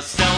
the.